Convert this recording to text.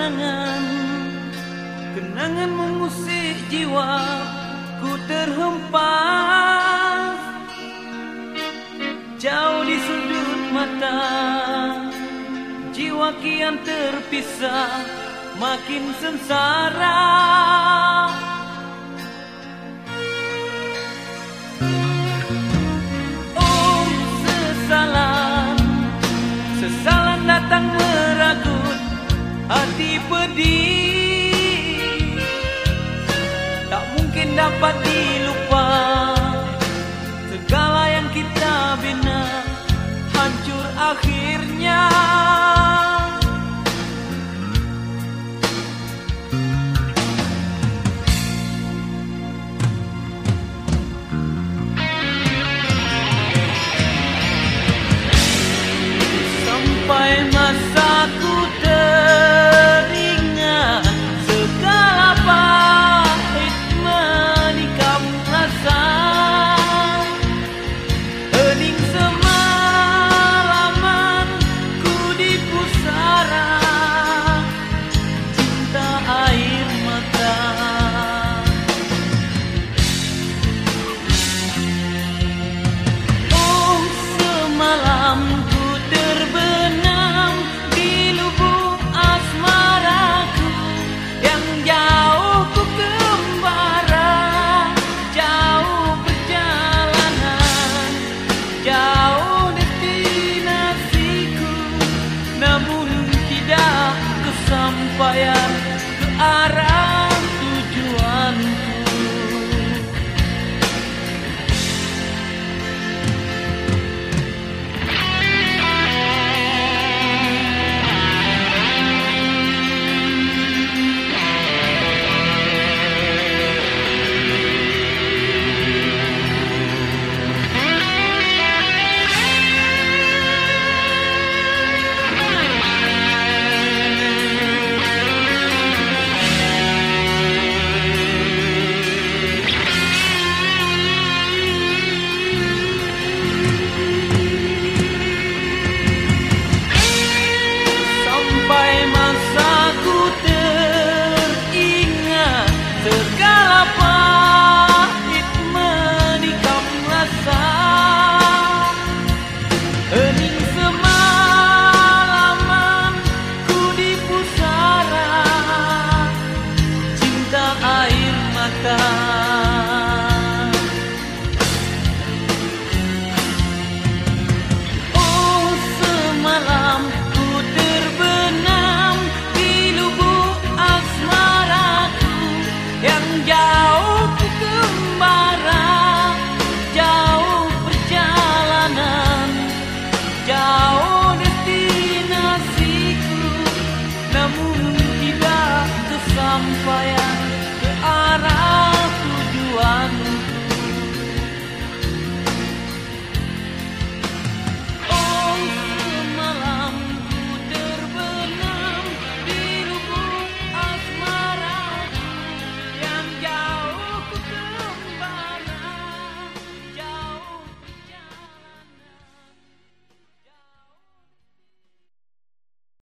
kenangan. Kenangan mengusik jiwa Ku terhempas. Jauh di sudut mata Jiwa kian terpisah Makin sengsara. Oh sesalan Sesalan datang dapat dilupa. Segala yang kita bina Hancur akhirnya.